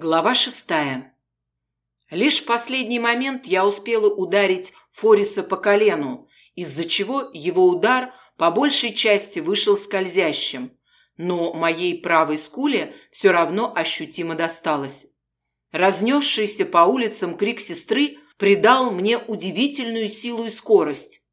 Глава шестая. Лишь в последний момент я успела ударить Фориса по колену, из-за чего его удар по большей части вышел скользящим, но моей правой скуле все равно ощутимо досталось. Разнесшийся по улицам крик сестры придал мне удивительную силу и скорость.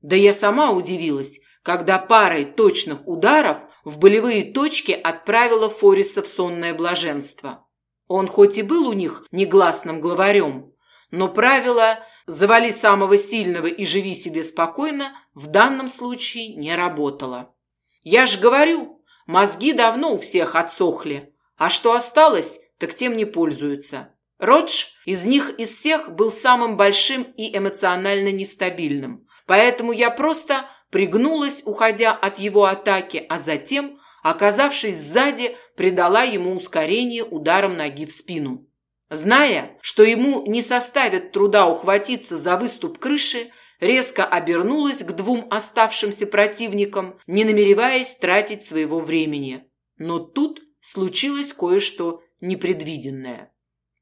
Да я сама удивилась, когда парой точных ударов в болевые точки отправила Фориса в сонное блаженство. Он хоть и был у них негласным главарем, но правило «завали самого сильного и живи себе спокойно» в данном случае не работало. Я ж говорю, мозги давно у всех отсохли, а что осталось, так тем не пользуются. Родж из них из всех был самым большим и эмоционально нестабильным, поэтому я просто пригнулась, уходя от его атаки, а затем оказавшись сзади, придала ему ускорение ударом ноги в спину. Зная, что ему не составит труда ухватиться за выступ крыши, резко обернулась к двум оставшимся противникам, не намереваясь тратить своего времени. Но тут случилось кое-что непредвиденное.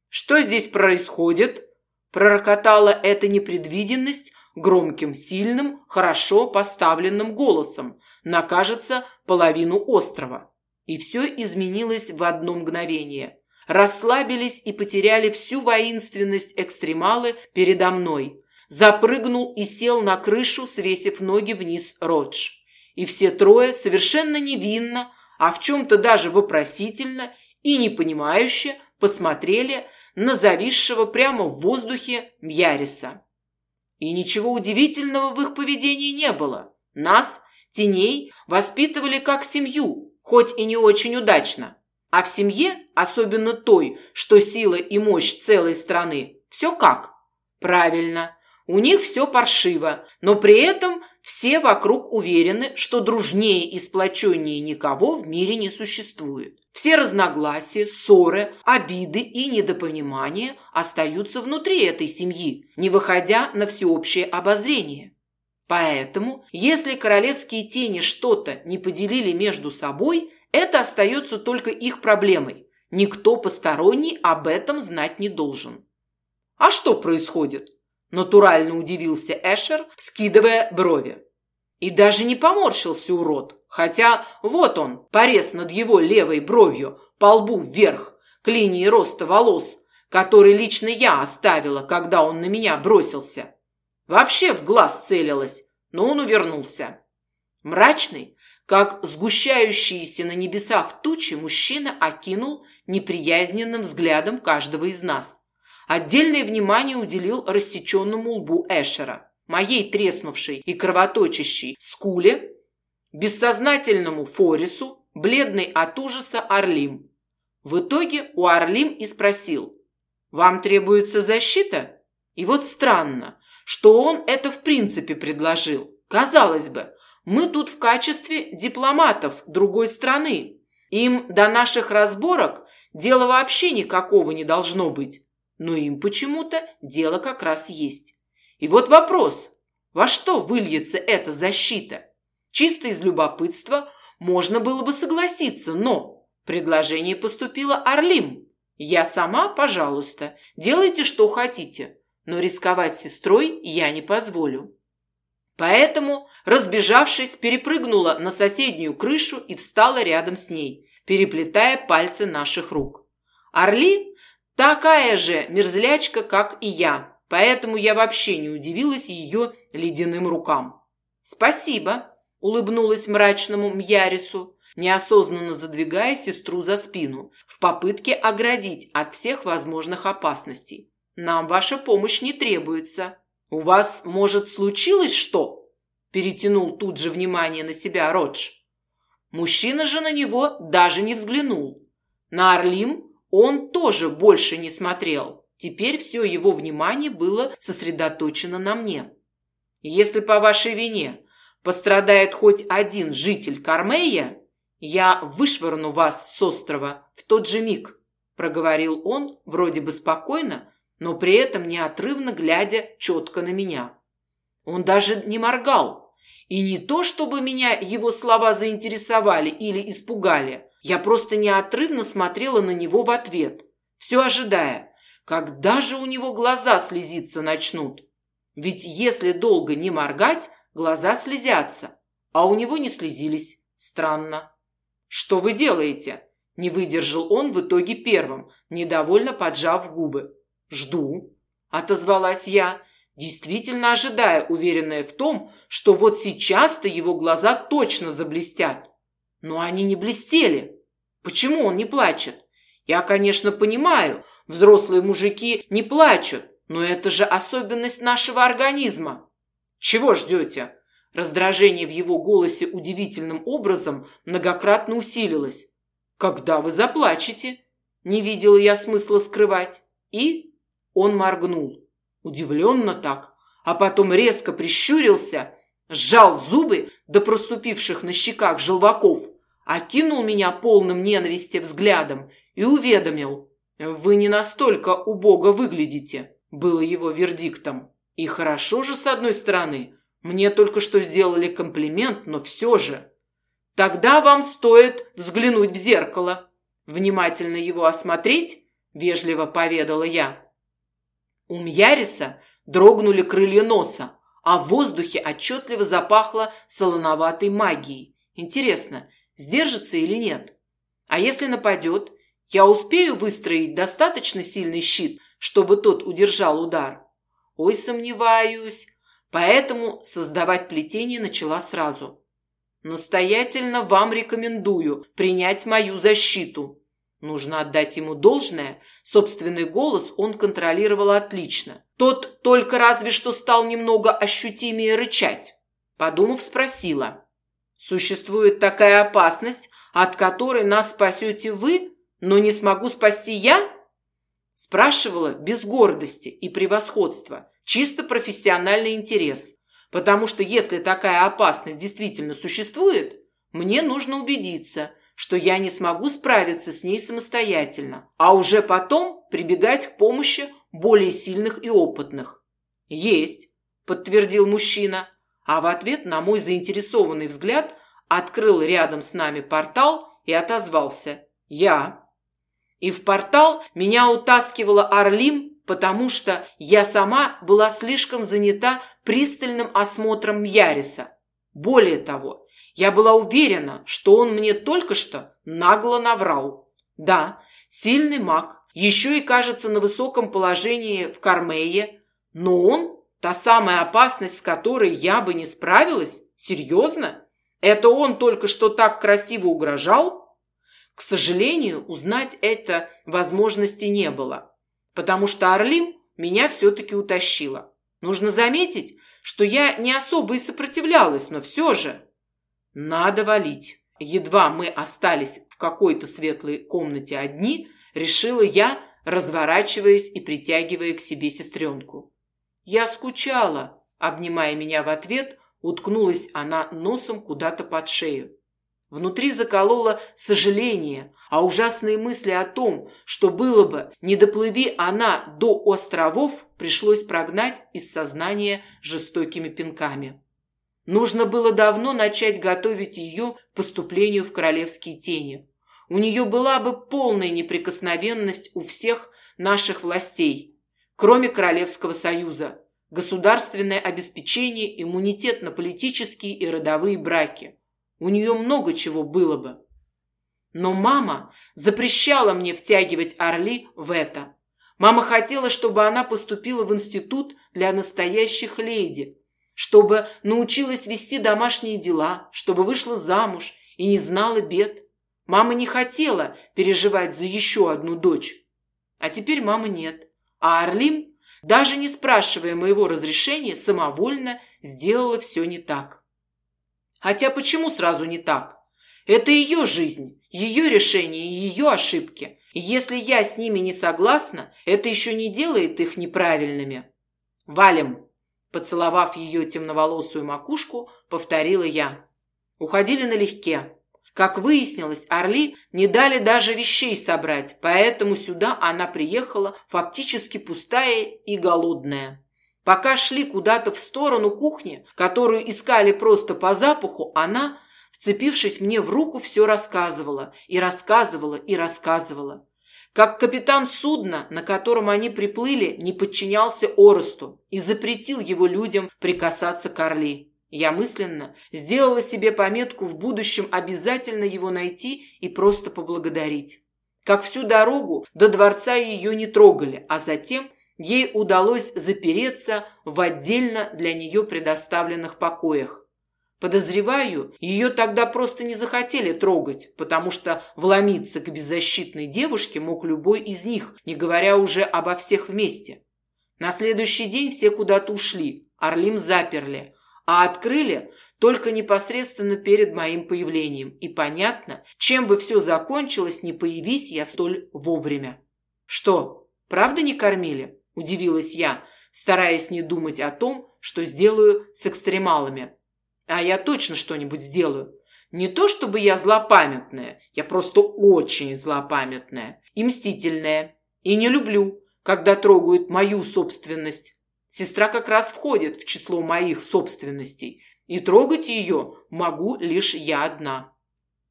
«Что здесь происходит?» пророкотала эта непредвиденность громким, сильным, хорошо поставленным голосом, на, кажется, половину острова. И все изменилось в одно мгновение. Расслабились и потеряли всю воинственность экстремалы передо мной. Запрыгнул и сел на крышу, свесив ноги вниз Родж. И все трое совершенно невинно, а в чем-то даже вопросительно и непонимающе посмотрели на зависшего прямо в воздухе Мьяриса. И ничего удивительного в их поведении не было. Нас, теней, воспитывали как семью, хоть и не очень удачно. А в семье, особенно той, что сила и мощь целой страны, все как? Правильно, у них все паршиво, но при этом все вокруг уверены, что дружнее и сплоченнее никого в мире не существует. Все разногласия, ссоры, обиды и недопонимания остаются внутри этой семьи, не выходя на всеобщее обозрение. Поэтому, если королевские тени что-то не поделили между собой, это остается только их проблемой. Никто посторонний об этом знать не должен. А что происходит? Натурально удивился Эшер, скидывая брови. И даже не поморщился урод, хотя вот он, порез над его левой бровью, по лбу вверх, к линии роста волос, который лично я оставила, когда он на меня бросился. Вообще в глаз целилась, но он увернулся. Мрачный, как сгущающиеся на небесах тучи, мужчина окинул неприязненным взглядом каждого из нас. Отдельное внимание уделил рассеченному лбу Эшера моей треснувшей и кровоточащей скуле, бессознательному Форису, бледный от ужаса Орлим. В итоге у Орлим и спросил, «Вам требуется защита?» И вот странно, что он это в принципе предложил. Казалось бы, мы тут в качестве дипломатов другой страны. Им до наших разборок дела вообще никакого не должно быть. Но им почему-то дело как раз есть. И вот вопрос, во что выльется эта защита? Чисто из любопытства можно было бы согласиться, но предложение поступило Орлим. Я сама, пожалуйста, делайте, что хотите, но рисковать сестрой я не позволю. Поэтому, разбежавшись, перепрыгнула на соседнюю крышу и встала рядом с ней, переплетая пальцы наших рук. Орли такая же мерзлячка, как и я, поэтому я вообще не удивилась ее ледяным рукам. «Спасибо», – улыбнулась мрачному Мьярису, неосознанно задвигая сестру за спину, в попытке оградить от всех возможных опасностей. «Нам ваша помощь не требуется. У вас, может, случилось что?» Перетянул тут же внимание на себя Родж. Мужчина же на него даже не взглянул. На Орлим он тоже больше не смотрел. Теперь все его внимание было сосредоточено на мне. Если по вашей вине пострадает хоть один житель Кармея, я вышвырну вас с острова в тот же миг, проговорил он вроде бы спокойно, но при этом неотрывно глядя четко на меня. Он даже не моргал. И не то, чтобы меня его слова заинтересовали или испугали. Я просто неотрывно смотрела на него в ответ – все ожидая, когда же у него глаза слезиться начнут. Ведь если долго не моргать, глаза слезятся, а у него не слезились. Странно. «Что вы делаете?» Не выдержал он в итоге первым, недовольно поджав губы. «Жду», – отозвалась я, действительно ожидая, уверенная в том, что вот сейчас-то его глаза точно заблестят. Но они не блестели. Почему он не плачет? Я, конечно, понимаю, взрослые мужики не плачут, но это же особенность нашего организма. Чего ждете? Раздражение в его голосе удивительным образом многократно усилилось. «Когда вы заплачете?» Не видела я смысла скрывать. И он моргнул. Удивленно так. А потом резко прищурился, сжал зубы до проступивших на щеках желваков, окинул меня полным ненависти взглядом и уведомил. «Вы не настолько убого выглядите», было его вердиктом. И хорошо же, с одной стороны, мне только что сделали комплимент, но все же. Тогда вам стоит взглянуть в зеркало. Внимательно его осмотреть, вежливо поведала я. У Мьяриса дрогнули крылья носа, а в воздухе отчетливо запахло солоноватой магией. Интересно, сдержится или нет? А если нападет, я успею выстроить достаточно сильный щит, чтобы тот удержал удар? Ой, сомневаюсь. Поэтому создавать плетение начала сразу. Настоятельно вам рекомендую принять мою защиту. Нужно отдать ему должное. Собственный голос он контролировал отлично. Тот только разве что стал немного ощутимее рычать. Подумав, спросила. Существует такая опасность, от которой нас спасете вы, но не смогу спасти я? Спрашивала без гордости и превосходства, чисто профессиональный интерес. Потому что если такая опасность действительно существует, мне нужно убедиться, что я не смогу справиться с ней самостоятельно, а уже потом прибегать к помощи более сильных и опытных. «Есть», – подтвердил мужчина, а в ответ на мой заинтересованный взгляд открыл рядом с нами портал и отозвался «Я». И в портал меня утаскивала Арлим потому что я сама была слишком занята пристальным осмотром Яриса. Более того, я была уверена, что он мне только что нагло наврал. Да, сильный маг, еще и кажется на высоком положении в Кармее, но он – та самая опасность, с которой я бы не справилась? Серьезно? Это он только что так красиво угрожал? К сожалению, узнать это возможности не было потому что Орлим меня все-таки утащила. Нужно заметить, что я не особо и сопротивлялась, но все же. Надо валить. Едва мы остались в какой-то светлой комнате одни, решила я, разворачиваясь и притягивая к себе сестренку. Я скучала, обнимая меня в ответ, уткнулась она носом куда-то под шею. Внутри закололо сожаление, а ужасные мысли о том, что было бы, не доплыви она до островов, пришлось прогнать из сознания жестокими пинками. Нужно было давно начать готовить ее к поступлению в королевские тени. У нее была бы полная неприкосновенность у всех наших властей, кроме Королевского союза, государственное обеспечение, иммунитет на политические и родовые браки – у нее много чего было бы. Но мама запрещала мне втягивать Орли в это. Мама хотела, чтобы она поступила в институт для настоящих леди, чтобы научилась вести домашние дела, чтобы вышла замуж и не знала бед. Мама не хотела переживать за еще одну дочь. А теперь мамы нет. А Орлим, даже не спрашивая моего разрешения, самовольно сделала все не так. Хотя почему сразу не так? Это ее жизнь, ее решения и ее ошибки. И если я с ними не согласна, это еще не делает их неправильными. «Валим!» Поцеловав ее темноволосую макушку, повторила я. Уходили налегке. Как выяснилось, Орли не дали даже вещей собрать, поэтому сюда она приехала фактически пустая и голодная. Пока шли куда-то в сторону кухни, которую искали просто по запаху, она, вцепившись мне в руку, все рассказывала и рассказывала и рассказывала. как капитан судна, на котором они приплыли, не подчинялся Оросту и запретил его людям прикасаться к Орли. Я мысленно сделала себе пометку в будущем обязательно его найти и просто поблагодарить. Как всю дорогу до дворца ее не трогали, а затем ей удалось запереться в отдельно для нее предоставленных покоях. Подозреваю, ее тогда просто не захотели трогать, потому что вломиться к беззащитной девушке мог любой из них, не говоря уже обо всех вместе. На следующий день все куда-то ушли, Орлим заперли, а открыли только непосредственно перед моим появлением. И понятно, чем бы все закончилось, не появись я столь вовремя. «Что, правда не кормили?» – удивилась я, стараясь не думать о том, что сделаю с экстремалами. А я точно что-нибудь сделаю. Не то чтобы я злопамятная, я просто очень злопамятная и мстительная. И не люблю, когда трогают мою собственность. Сестра как раз входит в число моих собственностей, и трогать ее могу лишь я одна.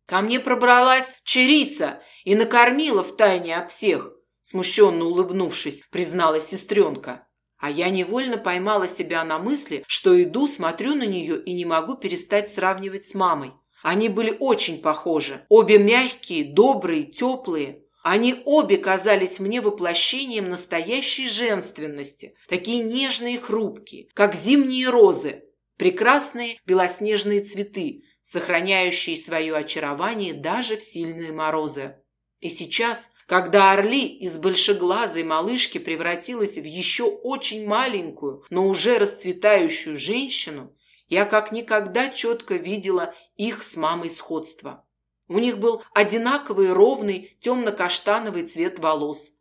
Ко мне пробралась Чериса и накормила втайне от всех, смущенно улыбнувшись, призналась сестренка. А я невольно поймала себя на мысли, что иду, смотрю на нее и не могу перестать сравнивать с мамой. Они были очень похожи. Обе мягкие, добрые, теплые. Они обе казались мне воплощением настоящей женственности. Такие нежные и хрупкие, как зимние розы. Прекрасные белоснежные цветы, сохраняющие свое очарование даже в сильные морозы. И сейчас, когда Орли из большеглазой малышки превратилась в еще очень маленькую, но уже расцветающую женщину, я как никогда четко видела их с мамой сходство. У них был одинаковый ровный темно-каштановый цвет волос,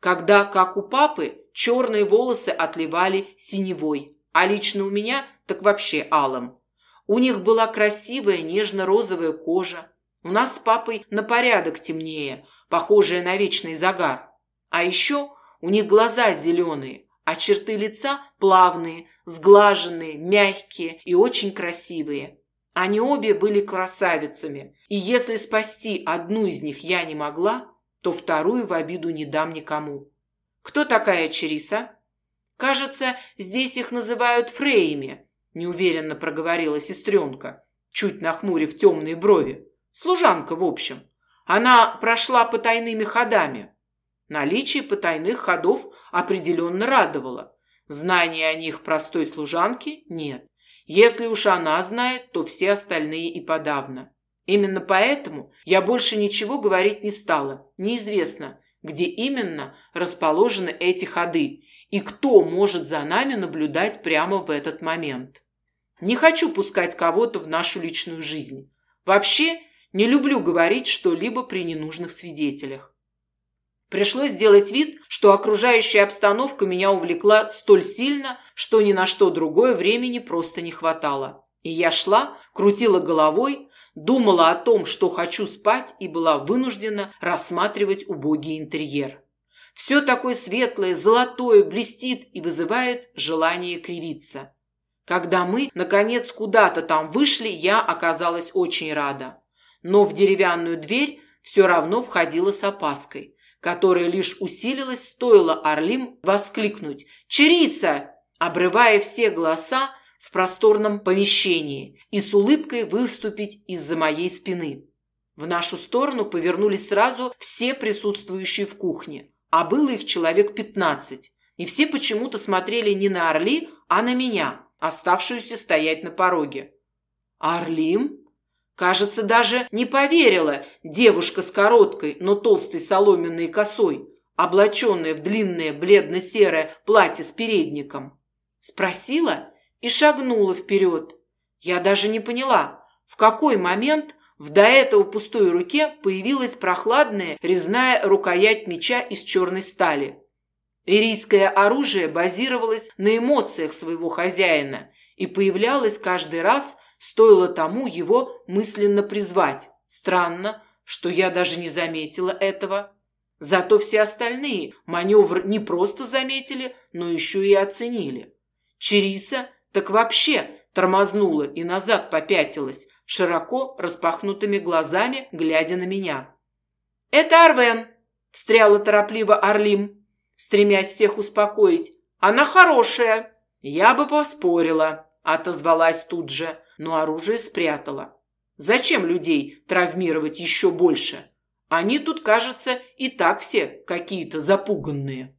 когда, как у папы, черные волосы отливали синевой, а лично у меня так вообще алым. У них была красивая нежно-розовая кожа, у нас с папой на порядок темнее, похожая на вечный загар. А еще у них глаза зеленые, а черты лица плавные, сглаженные, мягкие и очень красивые. Они обе были красавицами, и если спасти одну из них я не могла, то вторую в обиду не дам никому. Кто такая Чериса? Кажется, здесь их называют фрейми, неуверенно проговорила сестренка, чуть нахмурив темные брови. Служанка, в общем. Она прошла потайными ходами. Наличие потайных ходов определенно радовало. Знания о них простой служанки нет. Если уж она знает, то все остальные и подавно. Именно поэтому я больше ничего говорить не стала. Неизвестно, где именно расположены эти ходы и кто может за нами наблюдать прямо в этот момент. Не хочу пускать кого-то в нашу личную жизнь. Вообще, не люблю говорить что-либо при ненужных свидетелях. Пришлось сделать вид, что окружающая обстановка меня увлекла столь сильно, что ни на что другое времени просто не хватало. И я шла, крутила головой, думала о том, что хочу спать, и была вынуждена рассматривать убогий интерьер. Все такое светлое, золотое, блестит и вызывает желание кривиться. Когда мы, наконец, куда-то там вышли, я оказалась очень рада но в деревянную дверь все равно входила с опаской, которая лишь усилилась, стоило Орлим воскликнуть «Чериса!», обрывая все голоса в просторном помещении и с улыбкой выступить из-за моей спины. В нашу сторону повернулись сразу все присутствующие в кухне, а было их человек пятнадцать, и все почему-то смотрели не на Орли, а на меня, оставшуюся стоять на пороге. «Орлим?» Кажется, даже не поверила девушка с короткой, но толстой соломенной косой, облаченная в длинное бледно-серое платье с передником. Спросила и шагнула вперед. Я даже не поняла, в какой момент в до этого пустой руке появилась прохладная резная рукоять меча из черной стали. Ирийское оружие базировалось на эмоциях своего хозяина и появлялось каждый раз, Стоило тому его мысленно призвать. Странно, что я даже не заметила этого. Зато все остальные маневр не просто заметили, но еще и оценили. Чериса так вообще тормознула и назад попятилась, широко распахнутыми глазами, глядя на меня. «Это Арвен!» встряла торопливо Орлим, стремясь всех успокоить. Она хорошая. Я бы поспорила, отозвалась тут же, но оружие спрятала. Зачем людей травмировать еще больше? Они тут, кажется, и так все какие-то запуганные.